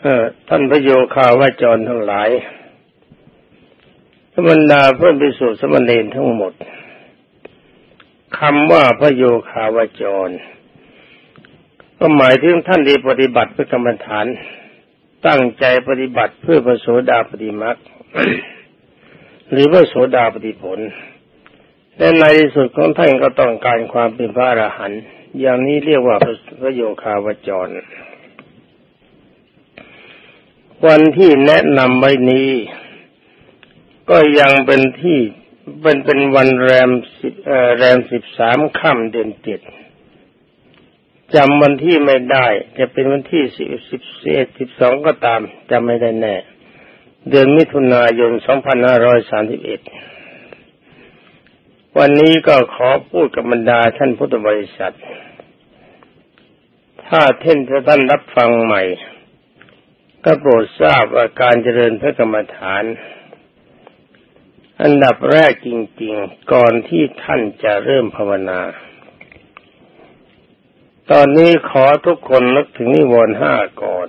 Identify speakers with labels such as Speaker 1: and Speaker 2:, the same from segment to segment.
Speaker 1: เออท่านพระโยคาวาจรทั้งหลายธรรมดาเพื่อนพิสุทธิสมณีทั้งหมดคำว่าพระโยคาวาจร ก็หมายถึงท่านที่ปฏิบัติเพื่อกรรมฐาน ตั้งใจปฏิบัติเพื่อประโสดาปฏิมักหรือว่าโสดาปฏิผลและในที่สุดของท่านก็ต้องการความเป็นพระอรหันต์อย่างนี้เรียกว่าพระโยคาวจร วันที่แนะนำไว้นี้ ก็ยังเป็นที่เป็นเป็นวันแรมสิบแรมสิบสามค่ำเดือนเจ็ดจำวันที่ไม่ได้ จะเป็นวันที่สิบสิบเอ็ดสิบสองก็ตามจำไม่ได้แน่ เดือนมิถุนายนสองพันห้าร้อยสามสิบเอ็ดวันนี้ก็ขอพูดกับบรรดาท่านพุทธบริษัท ถ้าเท่นท่านรับฟังใหม่ ก็โปรดทราบว่าการเจริญพระกรรมฐาน อันดับแรกจริง ๆ ก่อนที่ท่านจะเริ่มภาวนา ตอนนี้ขอทุกคนนึกถึงนิวรณ์ห้าก่อน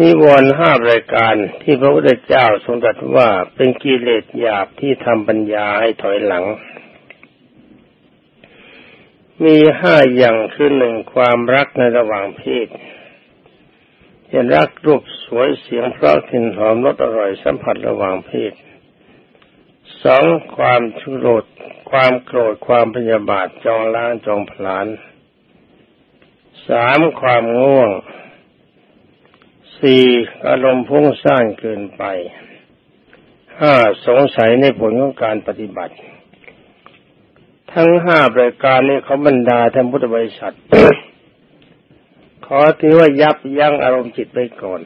Speaker 1: นิวรณ์ห้ารายการที่พระพุทธเจ้าทรงตรัสว่าเป็นกิเลสหยาบที่ทำปัญญาให้ถอยหลัง มีห้าอย่างคือหนึ่งความรักในระหว่างเพศ จะรักรูปสวยเสียงเพราะกลิ่นหอมรสอร่อยสัมผัสระหว่างเพศสองความชุโรดความโกรธความพยาบาทจองล้างจองผลาญสามความง่วงสี่อารมณ์พุ่งสร้างเกินไปห้าสงสัยในผลของการปฏิบัติ ทั้งห้าประการนี้เขาบรรดาท่านพุทธบริษัท อถือว่ายับยั้งอารมณ์จิตไปก่อน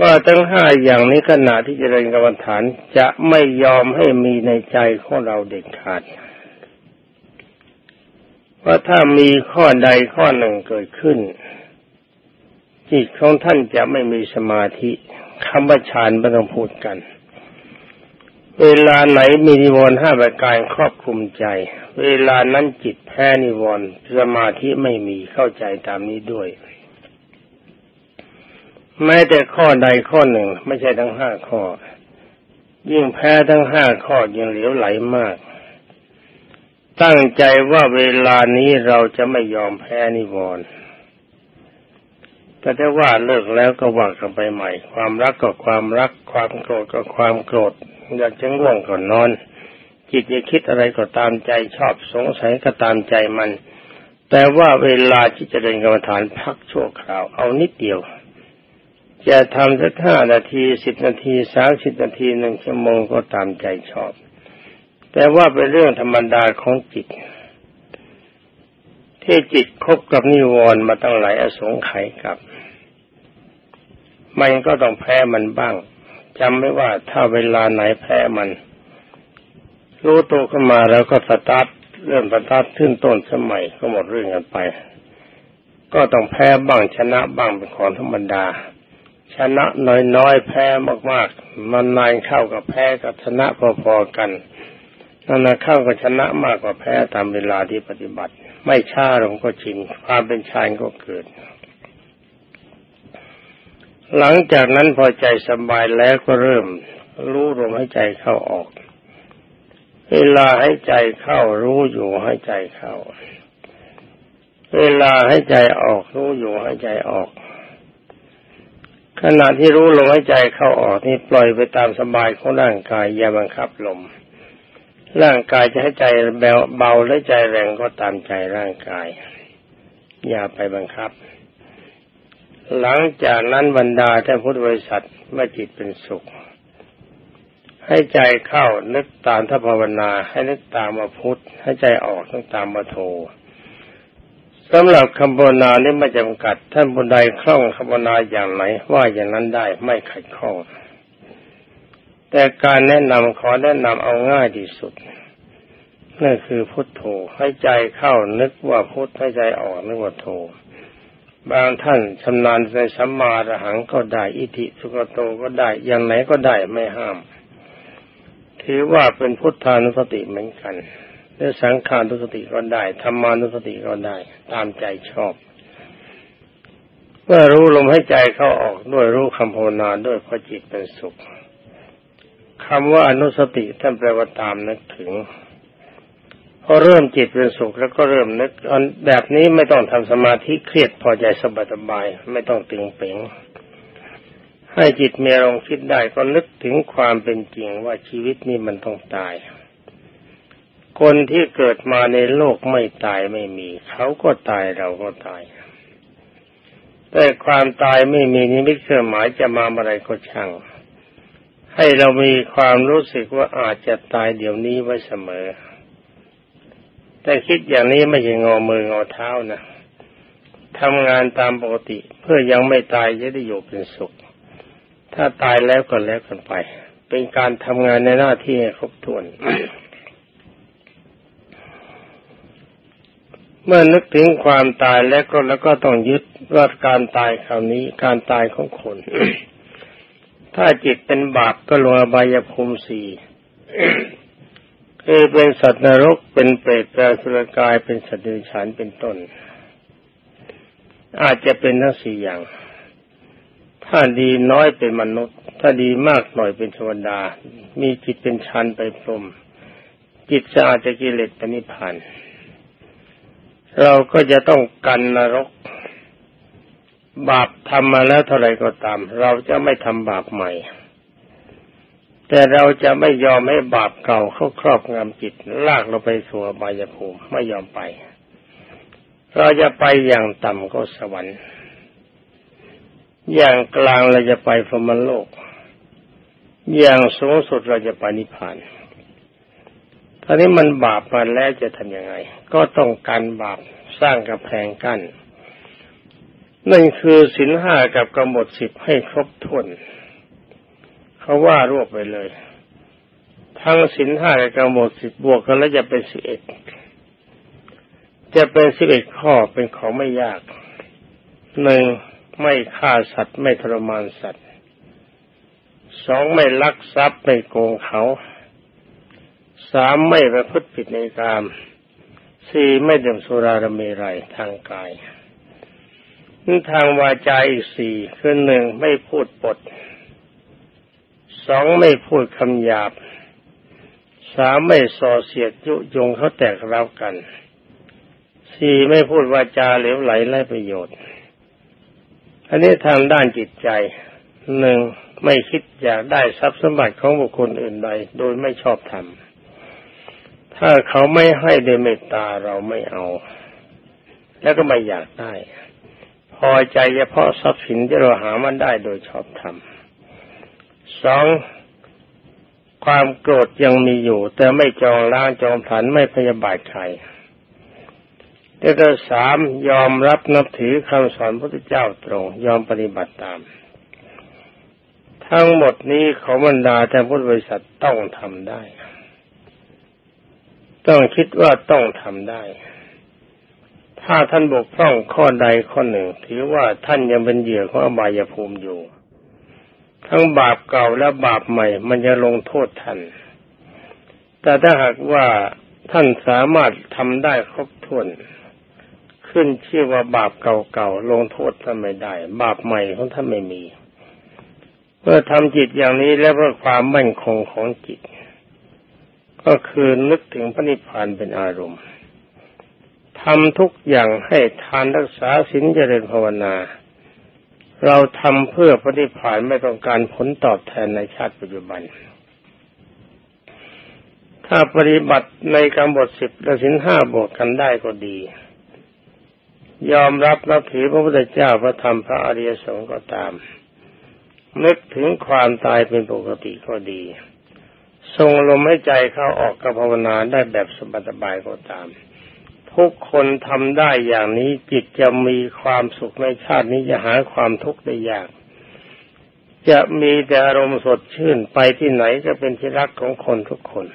Speaker 1: ว่าทั้งห้าอย่างนี้ขณะที่จเจริญกรรมฐานจะไม่ยอมให้มีในใจของเราเด็ดขาดว่าถ้ามีข้อใดข้อหนึ่งเกิดขึ้น จิตของท่านจะไม่มีสมาธิคำว่าฌานไม่ต้องพูดกัน เวลาไหนมีนิวรณ์ห้าประการครอบคลุมใจ เวลานั้นจิตแพ้นิวรณ์สมาธิไม่มีเข้าใจตามนี้ด้วย แม้แต่ข้อใดข้อหนึ่ง ไม่ใช่ทั้งห้าข้อ ยิ่งแพ้ทั้งห้าข้อยิ่งเหลวไหลมาก ตั้งใจว่าเวลานี้เราจะไม่ยอมแพ้นิวรณ์แต่ถ้าว่าเลิกแล้วก็ว่ากันไปใหม่ ความรักก็ความรัก ความโกรธก็ความโกรธอยากจะง่วงก็นอน จิตจะคิดอะไรก็ตามใจชอบสงสัยก็ตามใจมัน แต่ว่าเวลาที่จะเดินกรรมฐานพักชั่วคราวเอานิดเดียว จะทำสักห้านาทีสิบนาทีสามสิบนาทีหนึ่งชั่วโมงก็ตามใจชอบ แต่ว่าเป็นเรื่องธรรมดาของจิตที่จิตคบกับนิวรณ์มาตั้งหลายอสงไขยกับ มันก็ต้องแพ้มันบ้างจำไม่ว่าถ้าเวลาไหนแพ้มัน รู้ตัวขึ้นมาแล้วก็สตาร์ทเริ่มสตาร์ทขึ้นต้นสมัยก็หมดเรื่องกันไป ก็ต้องแพ้บ้างชนะบ้างเป็นของธรรมดา ชนะน้อยๆแพ้มากๆมันนานเข้ากับแพ้กับชนะพอๆกันนั่นเข้ากับชนะมากกว่าแพ้ตามเวลาที่ปฏิบัติ ไม่ช้าลงก็ชินความเป็นชายก็เกิด หลังจากนั้นพอใจสบายแล้วก็เริ่ม รู้ลมหายใจเข้าออก เวลาให้ใจเข้ารู้อยู่ให้ใจเข้า เวลาให้ใจออกรู้อยู่ให้ใจออก ขณะที่รู้ลมหายใจเข้าออกนี่ปล่อยไปตามสบายของร่างกายอย่าบังคับลม ร่างกายจะให้ใจเบาหรือใจแรงก็ตามใจร่างกาย อย่าไปบังคับ หลังจากนั้นบรรดาท่านพุทธบริษัทเมื่อจิตเป็นสุข ให้ใจเข้านึกตามทัพภาวนา ให้นึกตามมาพุทธให้ใจออกนึกตามมาโทสำหรับคำภาวนานี้ไม่จำกัด ท่านบุญใดคล่องคำภาวนาอย่างไหน ว่าอย่างนั้นได้ไม่ขัดข้องแต่การแนะนำขอแนะนำเอาง่ายที่สุดนั่นคือพุทโธให้ใจเข้านึกว่าพุทธให้ใจออกนึกว่าโธบางท่านชำนาญในสัมมาระหังก็ได้ อิทิสุกโตก็ได้อย่างไหนก็ได้ไม่ห้าม ถือว่าเป็นพุทธานุสติเหมือนกันหรือสังขานุสติก็ได้ธรรมานุสติก็ได้ ตามใจชอบเมื่อรู้ลมให้ใจเข้าออกด้วยรู้คำภาวนาด้วยพอจิตเป็นสุขคำว่าอนุสติท่านแปลว่าตามนึกถึงพอเริ่มจิตเป็นสุขแล้วก็เริ่มนึกแบบนี้ไม่ต้องทำสมาธิเครียดพอใจสบายสบายไม่ต้องตึงเป่ง ให้จิตมีอารมณ์คิดได้ก็นึกถึงความเป็นจริงว่าชีวิตนี้มันต้องตาย คนที่เกิดมาในโลกไม่ตายไม่มี เขาก็ตายเราก็ตาย แต่ความตายไม่มีนิมิตเครื่องหมายจะมาอะไรก็ช่าง ให้เรามีความรู้สึกว่าอาจจะตายเดี๋ยวนี้ไว้เสมอ แต่คิดอย่างนี้ไม่ใช่งอมืองอเท้านะทำงานตามปกติเพื่อยังไม่ตายจะได้อยู่เป็นสุข ถ้าตายแล้วก็แล้วกันไป เป็นการทำงานในหน้าที่ครบถ้วน เมื่อนึกถึงความตายแล้วก็แล้วก็ต้องยึดว่าการตายคราวนี้ การตายของคน ถ้าจิตเป็นบาปก็ลงอบายภูมิสี่คือเป็นสัตว์นรกเป็นเปรตเป็นสุรกายเป็นสัตว์เดรัจฉานเป็นต้น อาจจะเป็นทั้งสี่อย่าง ถ้าดีน้อยเป็นมนุษย์ ถ้าดีมากหน่อยเป็นเทวดา มีจิตเป็นชันไปพรมจิตสะอาดจะกิเลสปณิพานเราก็จะต้องกันนรก บาปทำมาแล้วเท่าไรก็ตาม เราจะไม่ทำบาปใหม่ แต่เราจะไม่ยอมให้บาปเก่าเข้าครอบงำจิต ลากเราไปสู่บายภูมิไม่ยอมไป เราจะไปอย่างต่ำก็สวรรค์ อย่างกลางเราจะไปพรมโลก อย่างสูงสุดเราจะไปนิพพานท่านี้มันบาปมาแล้วจะทำยังไง ก็ต้องการบาปสร้างกับแพงกั้นนั่นคือสินห้ากับกำหนดสิบให้ครบถ้วนเขาว่ารวบไปเลย ทั้งสินห้ากับกำหนดสิบบวกกันแล้วจะเป็นสิบเอ็ดจะเป็นสิบเอ็ดข้อเป็นของไม่ยากหนึ่ง ไม่ฆ่าสัตว์ไม่ทรมานสัตว์สองไม่ลักทรัพย์ไม่โกงเขาสามไม่ประพฤติผิดในกามสี่ไม่ดื่มสุราระเมรัยทางกายทางวาจาอีกสี่คือหนึ่งไม่พูดปดสองไม่พูดคำหยาบสามไม่ส่อเสียดยุยงเขาแตกเล้ากันสี่ไม่พูดวาจาเหลวไหลไร้ประโยชน์ อันนี้ทางด้านจิตใจหนึ่งไม่คิดอยากได้ทรัพย์สมบัติของบุคคลอื่นใด โดยไม่ชอบทำถ้าเขาไม่ให้โดยเมตตาเราไม่เอา แล้วก็ไม่อยากได้ พอใจเฉพาะทรัพย์สินที่เราหามันได้โดยชอบทำสองความโกรธยังมีอยู่ แต่ไม่จองล้างจองผันไม่พยาบาทใคร แล้วก็สามยอมรับนับถือคำสอนพระพุทธเจ้าตรง ยอมปฏิบัติตาม ทั้งหมดนี้ขอบรรดาแต่พุทธบริษัทต้องทำได้ ต้องคิดว่าต้องทำได้ ถ้าท่านบกพร่องข้อใดข้อหนึ่ง ถือว่าท่านยังเป็นเหยื่อของอบายภูมิอยู่ ทั้งบาปเก่าและบาปใหม่ มันจะลงโทษท่าน แต่ถ้าหากว่าท่านสามารถทำได้ครบถ้วน ขึ้นชื่อว่าบาปเก่าๆลงโทษท่านไม่ได้ บาปใหม่ของท่านไม่มีเมื่อทำจิตอย่างนี้แล้วเพื่อความมั่นคงของจิต ก็คือนึกถึงพระนิพพานเป็นอารมณ์ทำทุกอย่างให้ทานรักษาศีลเจริญภาวนา เราทำเพื่อปฏิภาณไม่ต้องการผลตอบแทนในชาติปัจจุบัน ถ้าปฏิบัติในกรรมบทสิบและสินห้าบวกกันได้ก็ดี ยอมรับนับถือพระพุทธเจ้าพระธรรมพระอริยสงฆ์ก็ตาม นึกถึงความตายเป็นปกติก็ดี ทรงลมให้ใจเข้าออกกับภาวนาได้แบบสบายๆก็ตาม ทุกคนทำได้อย่างนี้จิตจะมีความสุขในชาตินี้จะหาความทุกข์ได้ยาก จะมีแต่อารมณ์สดชื่นไปที่ไหนก็เป็นที่รักของคนทุกคน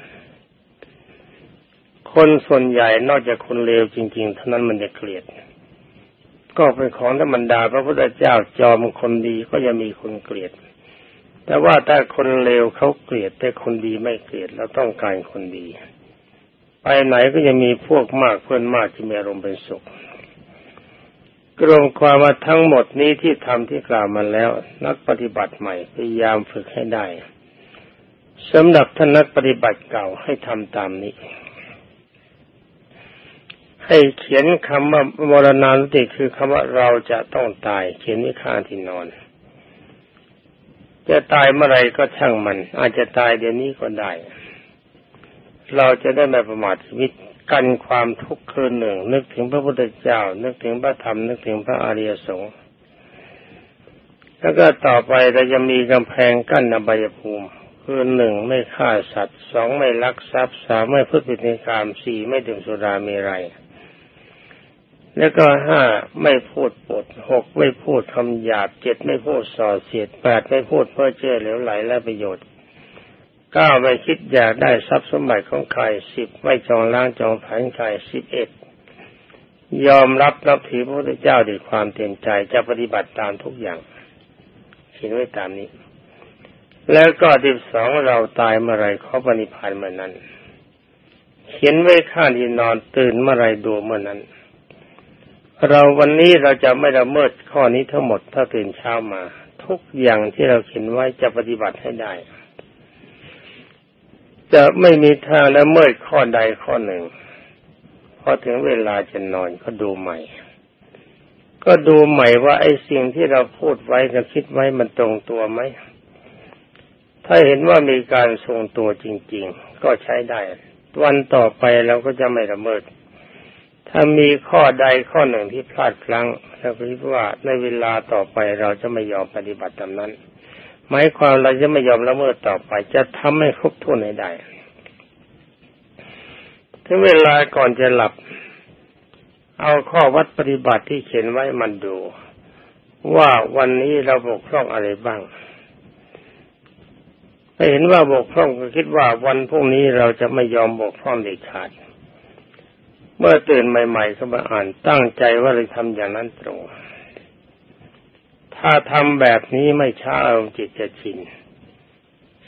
Speaker 1: คนส่วนใหญ่นอกจากคนเลวจริง ๆ เท่านั้นมันจะเกลียด ก็เป็นของธรรมดาพระพุทธเจ้าจอมคนดีก็จะมีคนเกลียด แต่ว่าถ้าคนเลวเขาเกลียด แต่คนดีไม่เกลียดเราต้องการคนดี ไปไหนก็จะมีพวกมากเพื่อนมากที่มีอารมณ์เป็นสุขกรมความว่าทั้งหมดนี้ที่ทำที่กล่าวมาแล้ว นักปฏิบัติใหม่พยายามฝึกให้ได้สำหรับท่านนักปฏิบัติเก่าให้ทำตามนี้ ให้เขียนคำว่ามรณานติคือคำว่าเราจะต้องตาย เขียนไว้ข้างที่นอน จะตายเมื่อไรก็ช่างมัน อาจจะตายเดี๋ยวนี้ก็ได้ เราจะได้ไม่ประมาทชีวิตกันความทุกข์คืนหนึ่ง นึกถึงพระพุทธเจ้า นึกถึงพระธรรม นึกถึงพระอริยสงฆ์แล้วก็ต่อไปเราจะมีกำแพงกั้นอบายภูมิคือหนึ่งไม่ฆ่าสัตว์สองไม่ลักทรัพย์สามไม่พูดผิดในกามสี่ไม่ดื่มสุรามีไร แล้วก็ห้าไม่พูดปดหกไม่พูดคำหยาบเจ็ดไม่พูดส่อเสียดแปดไม่พูดเพื่อเจ้อเหลวไหลและประโยชน์เก้าไม่คิดอยากได้ทรัพย์สมบัติของใครสิบไม่จองล้างจองผันใครสิบเอ็ดยอมรับนับถือพระพุทธเจ้าด้วยความเต็มใจจะปฏิบัติตามทุกอย่างเขียนไว้ตามนี้ แล้วก็ที่สองเราตายเมื่อไรเขาปณิพันธ์เมื่อนั้น เขียนไว้ข้างที่นอนตื่นเมื่อไรดูเมื่อนั้น เราวันนี้เราจะไม่ละเมิดข้อนี้ทั้งหมดถ้าตื่นเช้ามา ทุกอย่างที่เราเขียนไว้จะปฏิบัติให้ได้ จะไม่มีทางละเมิดข้อใดข้อหนึ่งพอถึงเวลาจะนอนก็ดูใหม่ ก็ดูใหม่ว่าไอ้สิ่งที่เราพูดไว้กับคิดไว้มันตรงตัวไหมถ้าเห็นว่ามีการทรงตัวจริง ๆ ก็ใช้ได้ วันต่อไปเราก็จะไม่ละเมิด ถ้ามีข้อใดข้อหนึ่งที่พลาดพลั้งเราคิดว่าในเวลาต่อไปเราจะไม่ยอมปฏิบัติตามนั้นหมายความเราจะไม่ยอมละเมิดต่อไป จะทำให้ครบถ้วนให้ได้ถึงเวลาก่อนจะหลับ เอาข้อวัดปฏิบัติที่เขียนไว้มันดู ว่าวันนี้เราบกพร่องอะไรบ้างถ้าเห็นว่าบกพร่องก็คิดว่าวันพรุ่งนี้เราจะไม่ยอมบกพร่องเด็ดขาด เมื่อตื่นใหม่ ๆ ก็มาอ่านตั้งใจว่าจะทำอย่างนั้นตรง ถ้าทำแบบนี้ไม่ช้าจิตจะชิน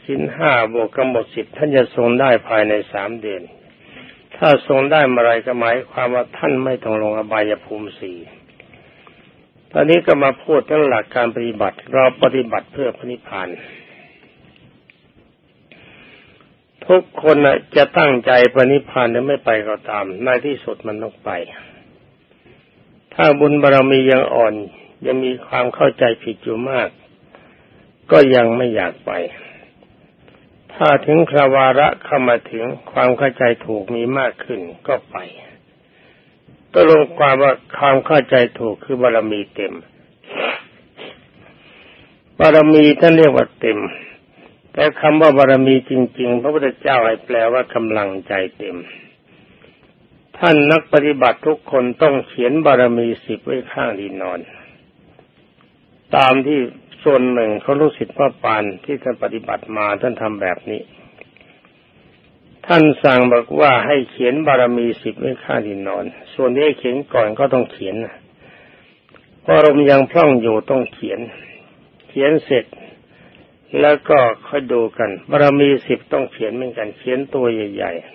Speaker 1: สินห้าบวกกำหนดสิบท่านจะทรงได้ภายในสามเดือน ถ้าทรงได้เมื่อไรก็หมายความว่าท่านไม่ต้องลงอบายภูมิสี่ตอนนี้ก็มาพูดเรื่องหลักการปฏิบัติ เราปฏิบัติเพื่อพระนิพพาน ทุกคนจะตั้งใจปณิพานหรือไม่ไปก็ตาม ในที่สุดมันต้องไป ถ้าบุญบารมียังอ่อน ยังมีความเข้าใจผิดอยู่มาก ก็ยังไม่อยากไป ถ้าถึงคราวาระเข้ามาถึงความเข้าใจถูกมีมากขึ้นก็ไปก็ลงความว่าความเข้าใจถูกคือบารมีเต็ม บารมีท่านเรียกว่าเต็ม แต่คำว่าบารมีจริง ๆ พระพุทธเจ้าให้แปลว่ากำลังใจเต็ม ท่านนักปฏิบัติทุกคนต้องเขียนบารมีสิบไว้ข้างที่นอน ตามที่ส่วนหนึ่งเขาลูกศิษย์พ่อปานที่ท่านปฏิบัติมาท่านทำแบบนี้ ท่านสั่งบอกว่าให้เขียนบารมีสิบไว้ข้างที่นอน ส่วนที่ให้เขียนก่อนก็ต้องเขียนเพอลมยังพร่องอยู่ต้องเขียน เขียนเสร็จ แล้วก็ค่อยดูกันบารมีสิบต้องเขียนเหมือนกัน เขียนตัวใหญ่ๆ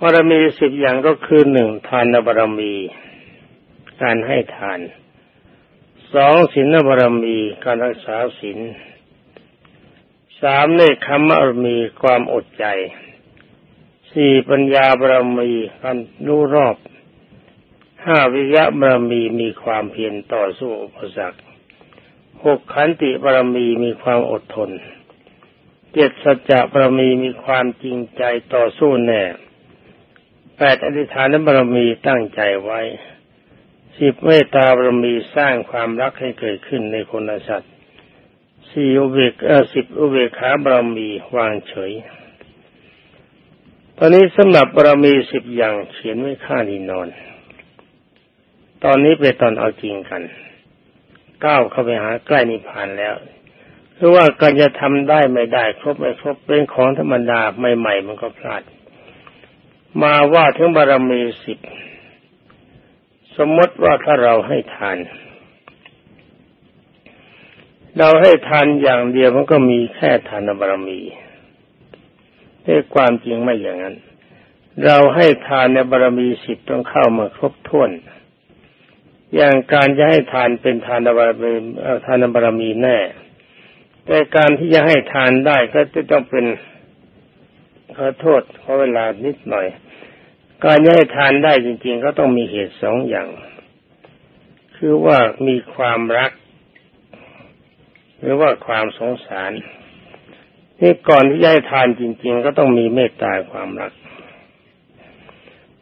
Speaker 1: บารมีสิบอย่างก็คือหนึ่งทานบารมี การให้ทานสองศีลบารมีการรักษาศีลสามเนคขมบารมีความอดใจสี่ปัญญาบารมีการรู้รอบห้าวิยะบารมีมีความเพียรต่อสู้อุปสรรค หกขันติบารมีมีความอดทนเจ็ดสัจจะบารมีมีความจริงใจต่อสู้แน่แปดอธิษฐานบารมีตั้งใจไว้สิบเมตตาบารมีสร้างความรักให้เกิดขึ้นในคนสัตว์สี่อุเบกเออสิบอุเบกขาบารมีวางเฉย ตอนนี้สำหรับบารมีสิบอย่างเขียนไว้ข้างที่นอน ตอนนี้เป็นตอนเอาจริงกัน ก้าวเข้าไปหาใกล้นิพพานแล้วคือว่าการจะทำได้ไม่ได้ ครบไม่ครบเป็นของธรรมดาใหม่ ๆ มันก็พลาด มาว่าถึงบารมีสิบสมมติว่าถ้าเราให้ทาน เราให้ทานอย่างเดียวมันก็มีแค่ทานบารมีแต่ความจริงไม่อย่างนั้น เราให้ทานในบารมีสิบต้องเข้ามาครบถ้วน อย่างการจะให้ทานเป็นทานบารมีทานบารมีแน่ แต่การที่จะให้ทานได้ก็จะต้องเป็นขอโทษขอเวลานิดหน่อย การจะให้ทานได้จริง ๆ ก็ต้องมีเหตุสองอย่าง คือว่ามีความรัก หรือว่าความสงสารนี่ก่อนที่จะให้ทานจริง ๆ ก็ต้องมีเมตตาความรัก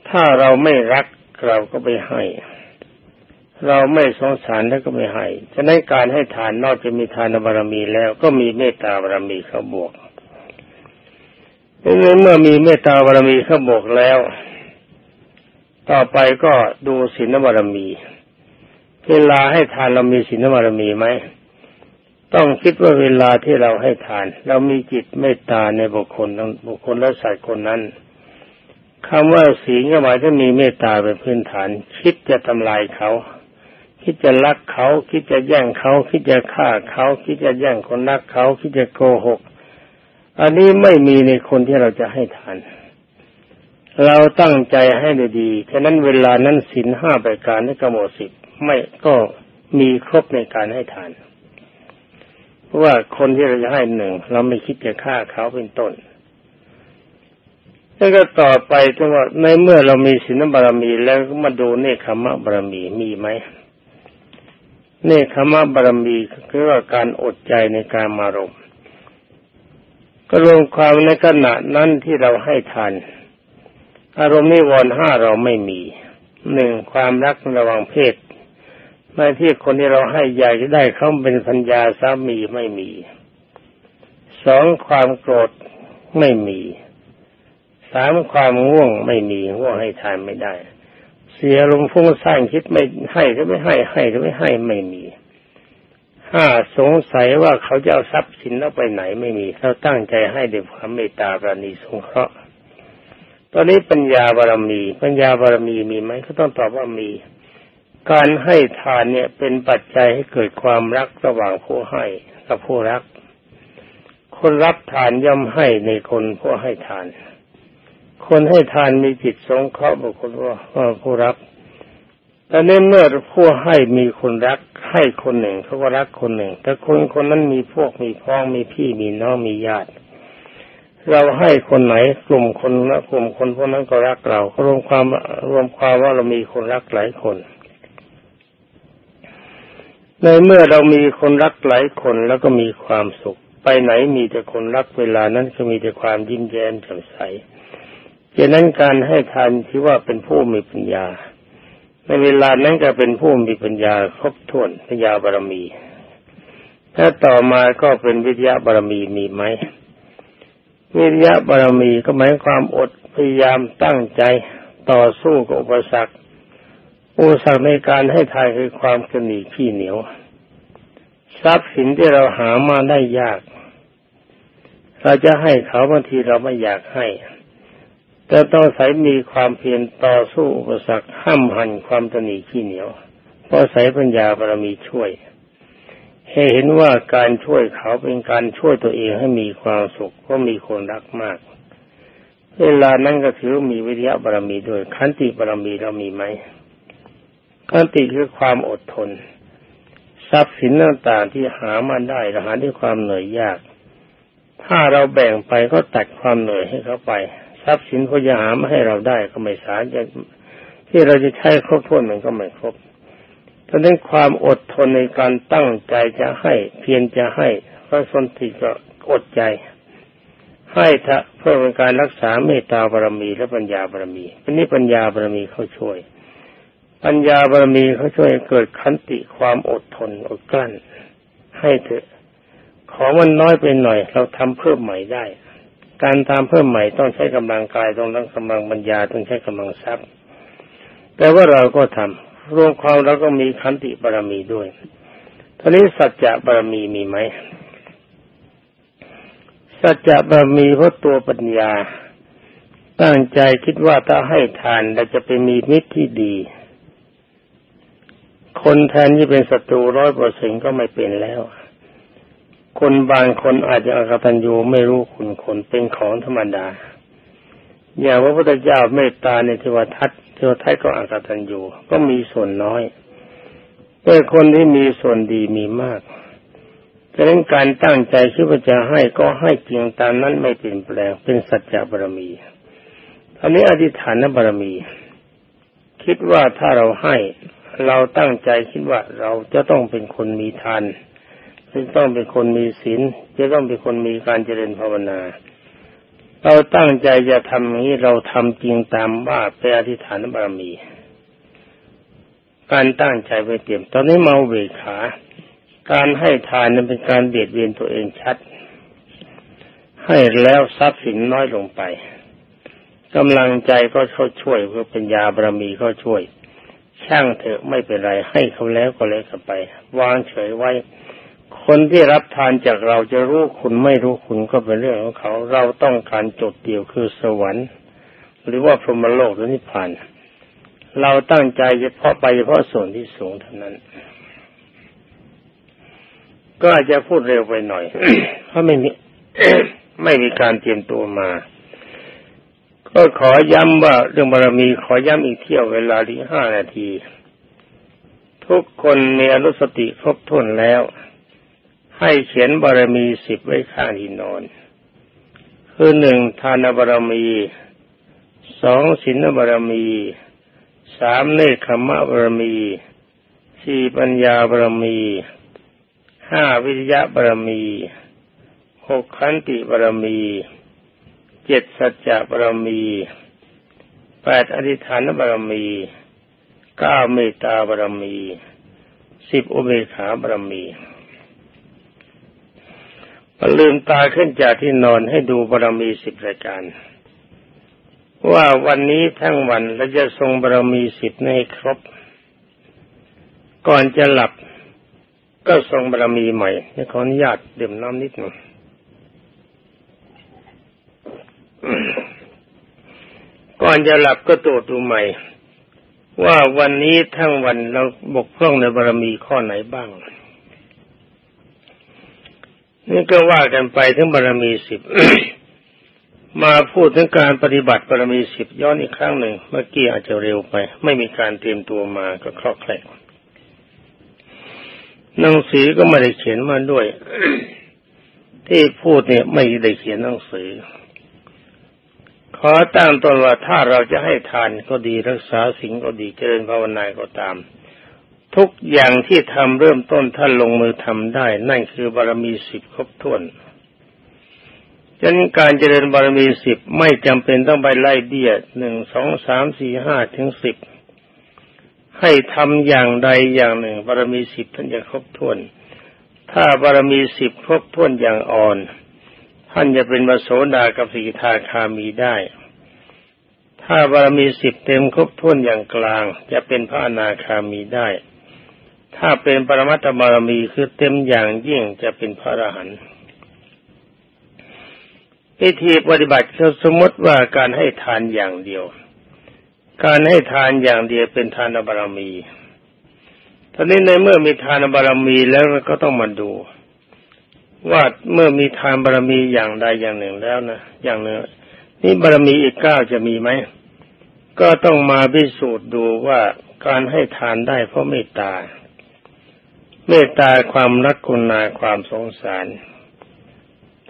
Speaker 1: ถ้าเราไม่รักเราก็ไปให้ เราไม่สงสารแล้วก็ไม่ให้ฉะนั้นการให้ทานนอกจากมีทานบารมีแล้วก็มีเมตตาบารมีเข้าบวกเมื่อมีเมตตาบารมีเข้าบวกแล้ว ต่อไปก็ดูศีลบารมี เวลาให้ทานเรามีศีลบารมีไหมต้องคิดว่าเวลาที่เราให้ทาน เรามีจิตเมตตาในบุคคลบุคคลและสัตว์คนนั้นคำว่าศีลก็หมายถึงมีเมตตาเป็นพื้นฐาน คิดจะทำลายเขา คิดจะลักเขา คิดจะแย่งเขา คิดจะฆ่าเขา คิดจะแย่งคนรักเขา คิดจะโกหก อันนี้ไม่มีในคนที่เราจะให้ทาน เราตั้งใจให้ดีๆฉะนั้นเวลานั้นศีลห้าประการในกำหนดสิบไม่ก็มีครบในการให้ทาน เพราะว่าคนที่เราจะให้หนึ่งเราไม่คิดจะฆ่าเขาเป็นต้นแล้วก็ต่อไปถึงว่าในเมื่อเรามีศีลบารมีแล้วก็มาดูเนคขมะบารมีมีไหม เนคขมะบารมีคือว่าการอดใจในการมารมก็รวมความในขณะนั้นที่เราให้ทานอารมณ์นิวรณ์ห้าเราไม่มีหนึ่งความรักระวังเพศไม่ที่คนที่เราให้อยากจะได้เขาเป็นพัญญาสามีไม่มีสองความโกรธไม่มีสามความง่วงไม่มีง่วงให้ทานไม่ได้ เสียลมฟุ้งซ่านคิดไม่ให้ก็ไม่ให้ให้ก็ไม่ให้ไม่มีห้าสงสัยว่าเขาจะเอาทรัพย์สินเราไปไหนไม่มีเราตั้งใจให้ด้วยความเมตตาปราณีสงเคราะห์ตอนนี้ปัญญาบารมี ปัญญาบารมีมีไหมก็ต้องตอบว่ามี การให้ทานเนี่ยเป็นปัจจัยให้เกิดความรักระหว่างผู้ให้กับผู้รัก คนรับทานย่อมให้ในคนผู้ให้ทาน คนให้ทานมีจิตสงเคราะห์บุคคลว่าผู้รับแต่ในเมื่อผู้ให้มีคนรัก ให้คนหนึ่งเขาก็รักคนหนึ่ง แต่คนคนนั้นมีพวกมีพ้องมีพี่มีน้องมีญาติ เราให้คนไหนกลุ่มคนละกลุ่มคนพวกนั้นก็รักเรารวมความรวมความว่าเรามีคนรักหลายคนในเมื่อเรามีคนรักหลายคนแล้วก็มีความสุข ไปไหนมีแต่คนรักเวลานั้นก็มีแต่ความยิ้มแย้มแจ่มใส ดังนั้นการให้ทานที่ว่าเป็นผู้มีปัญญา ในเวลานั้นก็เป็นผู้มีปัญญาครบถ้วนปัญญาบารมี ถ้าต่อมาก็เป็นวิทยาบารมีมีไหมวิทยาบารมีก็หมายความอดพยายามตั้งใจต่อสู้กับอุปสรรคอุปสรรคในการให้ทานคือความกระหนีขี้เหนียว ทรัพย์สินที่เราหามาได้ยาก เราจะให้เขาบางทีเราไม่อยากให้ แต่ต้องใส่มีความเพียรต่อสู้อุปสรรคห้ามหันความตนีขี้เหนียวเพราะใส่ปัญญาบารมีช่วย ให้เห็นว่าการช่วยเขาเป็นการช่วยตัวเองให้มีความสุขเพราะมีคนรักมาก เวลานั้นก็ถือมีวิทยาบารมีด้วยขันติบารมีเรามีไหมขันติคือความอดทน ทรัพย์สินต่างๆที่หามาได้ราหาด้วยความเหนื่อยยาก ถ้าเราแบ่งไปก็ตัดความเหนื่อยให้เขาไป ทรัพย์สินเขาจะหามาให้เราได้ก็ไม่สารจะที่เราจะใช้ครบถ้วนมันก็ไม่ครบเพราะนั้นความอดทนในการตั้งใจจะให้ เพียรจะให้พระสนติก็อดใจ ให้ทะเพื่อเป็นการรักษาเมตตาบารมีและปัญญาบารมีอันนี้ปัญญาบารมีเขาช่วย ปัญญาบารมีเขาช่วยเกิดขันติความอดทนอดกลั้น ให้เถอะ ของมันน้อยไปหน่อย เราทำเพิ่มใหม่ได้ การทำเพิ่มใหม่ต้องใช้กำลังกายต้องต้งกำลังปัญญาต้องใช้กำลังทรัพย์ แต่ว่าเราก็ทำรวมความเราก็มีขันติบารมีด้วยทีนี้สัจจะบารมีมีไหมสัจจะบารมีเพราะตัวปัญญา ตั้งใจคิดว่าถ้าให้ทานเราจะไปมีมิตรที่ดี คนแทนที่เป็นศัตรูร้อยเปอร์เซ็นก็ไม่เป็นแล้ว คนบางคนอาจจะอกตัญญูไม่รู้คุณคนเป็นของธรรมดา อย่างพระพุทธเจ้าเมตตาในเทวทัตเทวทัตก็อากตันอยู่ก็มีส่วนน้อย แต่คนที่มีส่วนดีมีมากดังนั้นการตั้งใจคิดว่าจะให้ก็ให้จริงตามนั้นไม่เปลี่ยนแปลงเป็นสัจจะบารมีอันนี้อธิษฐานบารมี คิดว่าถ้าเราให้เราตั้งใจคิดว่าเราจะต้องเป็นคนมีทาน จะต้องเป็นคนมีศีลจะต้องเป็นคนมีการเจริญภาวนา เราตั้งใจจะทำนี้เราทำจริงตามว่าเป็นอธิษฐานบารมี การตั้งใจไปเตรียม ตอนนี้เมาเวขา การให้ทานนั้นเป็นการเบียดเบียนตัวเองชัด ให้แล้วทรัพย์สินน้อยลงไปกำลังใจก็เขาช่วยเพื่อปัญญาบารมีเขาช่วย ช่างเถอะไม่เป็นไรให้เขาแล้วก็เลยกันไป วางเฉยไว้ คนที่รับทานจากเราจะรู้คุณไม่รู้คุณก็เป็นเรื่องของเขา เราต้องการจดเดียวคือสวรรค์ หรือว่าพรหมโลกหรือนิพพาน เราตั้งใจเฉพาะไปเฉพาะส่วนที่สูงเท่านั้น ก็อาจจะพูดเร็วไปหน่อย เพราะไม่มีไม่มีการเตรียมตัวมา ก็ขอย้ำว่าเรื่องบารมีขอย้ำอีกเที่ยวเวลาที่ห้านาที ทุกคนมีอนุสติครบถ้วนแล้ว ให้เขียนบารมีสิบไว้ข้างที่นอน คือหนึ่งทานบารมีสองศีลบารมีสามเนคขมะบารมีสี่ปัญญาบารมีห้าวิทยาบารมีหกขันติบารมีเจ็ดสัจจะบารมีแปดอธิฐานบารมีเก้าเมตตาบารมีสิบอุเบกขาบารมี ลืมตาขึ้นจากที่นอนให้ดูบารมีสิบรายการ ว่าวันนี้ทั้งวันเราจะทรงบารมีสิบในครบ ก่อนจะหลับก็ทรงบารมีใหม่ขออนุญาตดื่มน้ำนิดหนึ่งก่อนจะหลับก็ตรวจดูใหม่ ว่าวันนี้ทั้งวันเราบกพร่องในบารมีข้อไหนบ้าง นี่ก็ว่ากันไปถึงบารมีสิบมาพูดถึงการปฏิบัติบารมีสิบย้อนอีกครั้งหนึ่ง เมื่อกี้อาจจะเร็วไป ไม่มีการเตรียมตัวมาก็คลอกแคลกหนังสือก็ไม่ได้เขียนมาด้วย ที่พูดเนี่ยไม่ได้เขียนหนังสือ ขอตั้งตนว่าถ้าเราจะให้ทานก็ดีรักษาสิ่งก็ดีเจริญภาวนาก็ตาม ทุกอย่างที่ทำเริ่มต้นท่านลงมือทำได้ นั่นคือบารมีสิบครบถ้วนฉะนั้นการเจริญบารมีสิบไม่จำเป็นต้องไปไล่เบี้ยหนึ่งสองสามสี่ห้าถึงสิบให้ทำอย่างใดอย่างหนึ่ง บารมีสิบท่านจะครบถ้วน ถ้าบารมีสิบครบถ้วนอย่างอ่อน ท่านจะเป็นมโสดากับสิกขาคามีได้ ถ้าบารมีสิบเต็มครบถ้วนอย่างกลาง จะเป็นพระอนาคามีได้ ถ้าเป็นปรมัตถบารมีคือเต็มอย่างยิ่งจะเป็นพระอรหันต์พิธีปฏิบัติสมมติว่าการให้ทานอย่างเดียว การให้ทานอย่างเดียวเป็นทานบารมีท่านี้ในเมื่อมีทานบารมีแล้วก็ต้องมาดู ว่าเมื่อมีทานบารมีอย่างใดอย่างหนึ่งแล้วนะอย่างหนึ่งนี่บารมีอีกเก้าจะมีไหมก็ต้องมาพิสูจน์ดูว่าการให้ทานได้เพราะเมตตา เมตตาความรักกุณาความสงสาร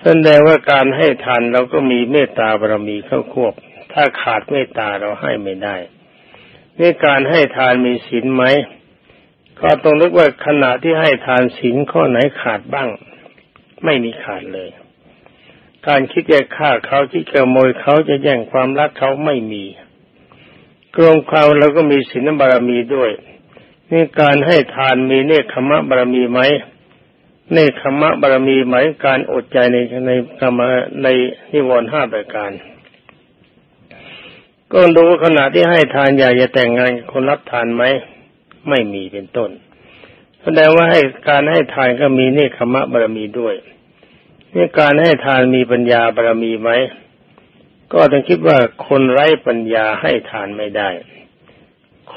Speaker 1: แสดงว่าการให้ทานเราก็มีเมตตาบารมีเข้าควบ ถ้าขาดเมตตาเราให้ไม่ได้นี่การให้ทานมีศีลไหมก็ต้องนึกว่าขณะที่ให้ทานศีลข้อไหนขาดบ้าง ไม่มีขาดเลย การคิดจะฆ่าเขาที่ขโมยเขาจะแย่งความรักเขาไม่มีกรงความเราก็มีศีลบารมีด้วย นี่การให้ทานมีเนคขมะบารมีไหมเนคขมะบารมีไหมการอดใจในในกรรมในนิวรณ์ห้าประการ ก็ดูขณะที่ให้ทานอยากจะแต่งงานคนรับทานไหมไม่มีเป็นต้นแสดงว่าให้การให้ทานก็มีเนคขมะบารมีด้วยนี่การให้ทานมีปัญญาบารมีไหมก็ต้องคิดว่าคนไร้ปัญญาให้ทานไม่ได้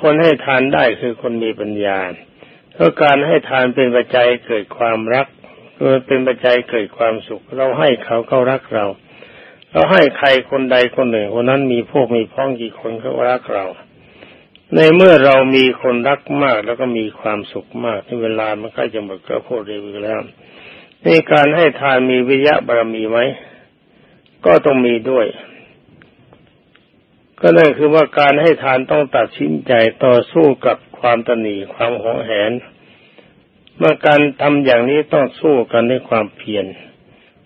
Speaker 1: คนให้ทานได้คือคนมีปัญญาเพราะการให้ทานเป็นปัจจัยเกิดความรักเป็นปัจจัยเกิดความสุข เราให้เขาเขารักเรา เราให้ใครคนใดคนหนึ่งคนนั้นมีพวกมีพ้องกี่คนเขารักเรา ในเมื่อเรามีคนรักมากแล้วก็มีความสุขมากที่เวลามันใกล้จะหมดก็พูดเร็วแล้วในการให้ทานมีวิยะบารมีไหมก็ต้องมีด้วย ก็นั่นคือว่าการให้ทานต้องตัดสินใจต่อสู้กับความตนีความหวงแหน เมื่อการทำอย่างนี้ต้องสู้กันด้วยความเพียร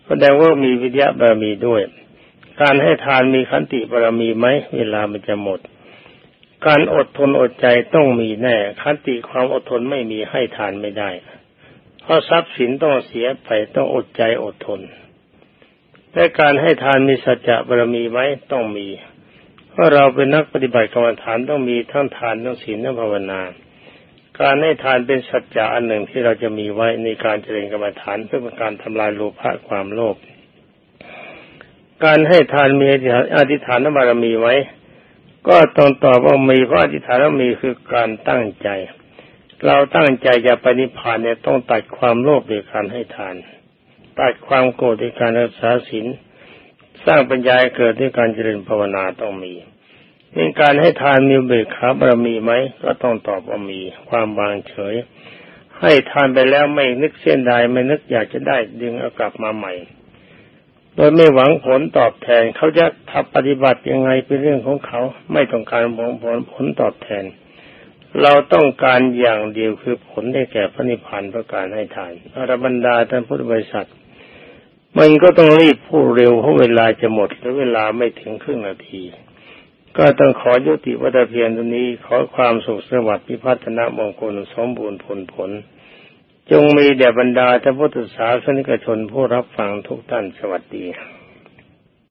Speaker 1: แสดงว่ามีวิทยาบารมีด้วย การให้ทานมีขันติบารมีไหมเวลามันจะหมด การอดทนอดใจต้องมีแน่ ขันติความอดทนไม่มีให้ทานไม่ได้ เพราะทรัพย์สินต้องเสียไปต้องอดใจอดทนและการให้ทานมีสัจจะบารมีไหมต้องมี เพราะเราเป็นนักปฏิบัติกรรมฐานต้องมีทั้งทานทั้งศีลทั้งภาวนา การให้ทานเป็นสัจจะอันหนึ่งที่เราจะมีไว้ในการเจริญกรรมฐานเพื่อเป็นการทำลายโลภะความโลภการให้ทานมีอธิษฐานบารมีไว้ ก็ต้องตอบว่ามีเพราะอธิษฐานบารมีคือการตั้งใจ เราตั้งใจจะไปนิพพานเนี่ยต้องตัดความโลภด้วยการให้ทาน ตัดความโกรธด้วยการรักษาศีล สร้างปัญญาเกิดด้วยการเจริญภาวนาต้องมีนี่การให้ทานมีเบิกขาบารมีไหมก็ต้องตอบว่ามีความวางเฉย ให้ทานไปแล้วไม่นึกเส้นใดไม่นึกอยากจะได้ดึงเอากลับมาใหม่ โดยไม่หวังผลตอบแทนเขาจะทำปฏิบัติยังไงเป็นเรื่องของเขาไม่ต้องการผลผลผลตอบแทน เราต้องการอย่างเดียวคือผลได้แก่พระนิพพานประการให้ทานอรบรรดาท่านพุทธบริษัท มันก็ต้องรีบพูดเร็วเพราะเวลาจะหมดและเวลาไม่ถึงครึ่งนาที ก็ต้องขอยุติวัตเพียรตรงนี้ขอความสุขสวัสดิ์พิพัฒนามงคลสมบูรณ์ผลผล จงมีแด่บรรดาท่านพุทธศาสนิกชนผู้รับฟังทุกท่านสวัสดี